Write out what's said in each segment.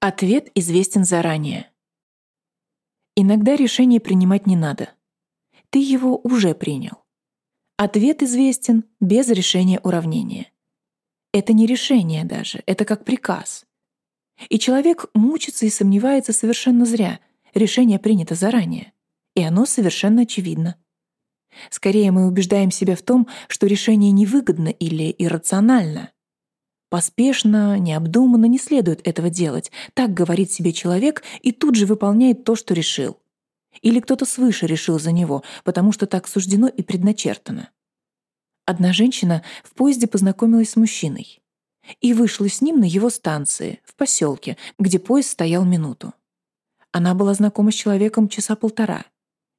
Ответ известен заранее. Иногда решение принимать не надо. Ты его уже принял. Ответ известен без решения уравнения. Это не решение даже, это как приказ. И человек мучится и сомневается совершенно зря. Решение принято заранее. И оно совершенно очевидно. Скорее мы убеждаем себя в том, что решение невыгодно или иррационально. Поспешно, необдуманно не следует этого делать. Так говорит себе человек и тут же выполняет то, что решил. Или кто-то свыше решил за него, потому что так суждено и предначертано. Одна женщина в поезде познакомилась с мужчиной и вышла с ним на его станции, в поселке, где поезд стоял минуту. Она была знакома с человеком часа полтора.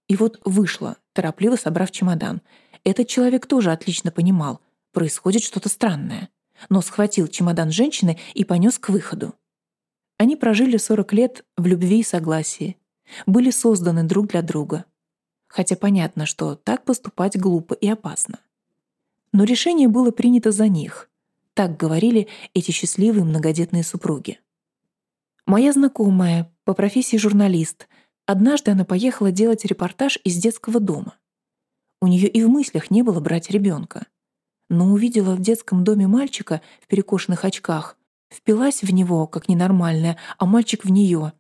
И вот вышла, торопливо собрав чемодан. Этот человек тоже отлично понимал, происходит что-то странное, но схватил чемодан женщины и понес к выходу. Они прожили 40 лет в любви и согласии, были созданы друг для друга. Хотя понятно, что так поступать глупо и опасно. Но решение было принято за них. Так говорили эти счастливые многодетные супруги. Моя знакомая, по профессии журналист, однажды она поехала делать репортаж из детского дома. У нее и в мыслях не было брать ребенка. Но увидела в детском доме мальчика в перекошенных очках, впилась в него, как ненормальная, а мальчик в нее.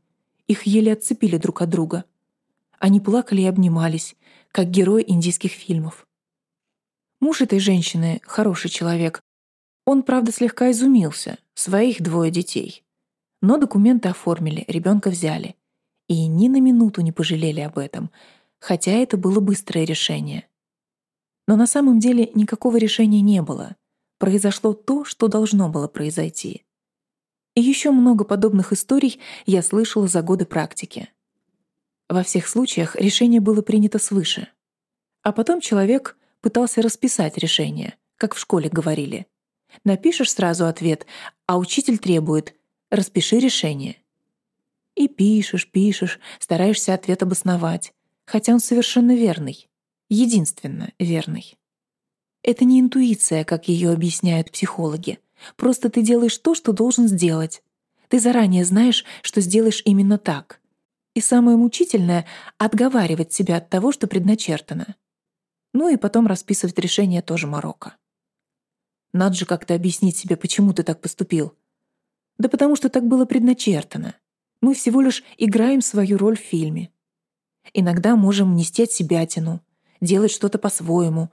Их еле отцепили друг от друга. Они плакали и обнимались, как герои индийских фильмов. Муж этой женщины — хороший человек. Он, правда, слегка изумился. Своих двое детей. Но документы оформили, ребенка взяли. И ни на минуту не пожалели об этом, хотя это было быстрое решение. Но на самом деле никакого решения не было. Произошло то, что должно было произойти. И еще много подобных историй я слышала за годы практики. Во всех случаях решение было принято свыше. А потом человек пытался расписать решение, как в школе говорили. Напишешь сразу ответ, а учитель требует «распиши решение». И пишешь, пишешь, стараешься ответ обосновать, хотя он совершенно верный, единственно верный. Это не интуиция, как ее объясняют психологи. Просто ты делаешь то, что должен сделать. Ты заранее знаешь, что сделаешь именно так. И самое мучительное — отговаривать себя от того, что предначертано. Ну и потом расписывать решение тоже Марокко. Надо же как-то объяснить себе, почему ты так поступил. Да потому что так было предначертано. Мы всего лишь играем свою роль в фильме. Иногда можем нести от себя тяну, делать что-то по-своему.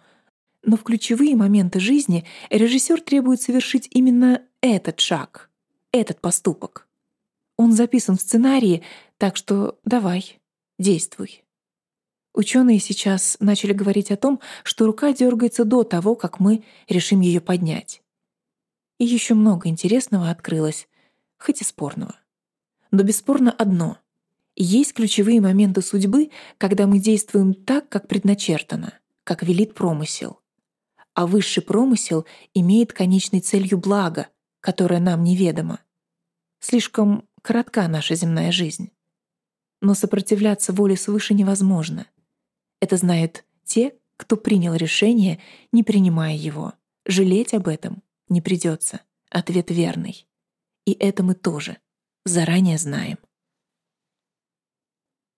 Но в ключевые моменты жизни режиссер требует совершить именно этот шаг, этот поступок. Он записан в сценарии, так что давай, действуй. Ученые сейчас начали говорить о том, что рука дергается до того, как мы решим ее поднять. И еще много интересного открылось, хоть и спорного. Но бесспорно одно — есть ключевые моменты судьбы, когда мы действуем так, как предначертано, как велит промысел. А высший промысел имеет конечной целью благо, которое нам неведомо. Слишком коротка наша земная жизнь. Но сопротивляться воле свыше невозможно. Это знают те, кто принял решение, не принимая его. Жалеть об этом не придется. Ответ верный. И это мы тоже заранее знаем.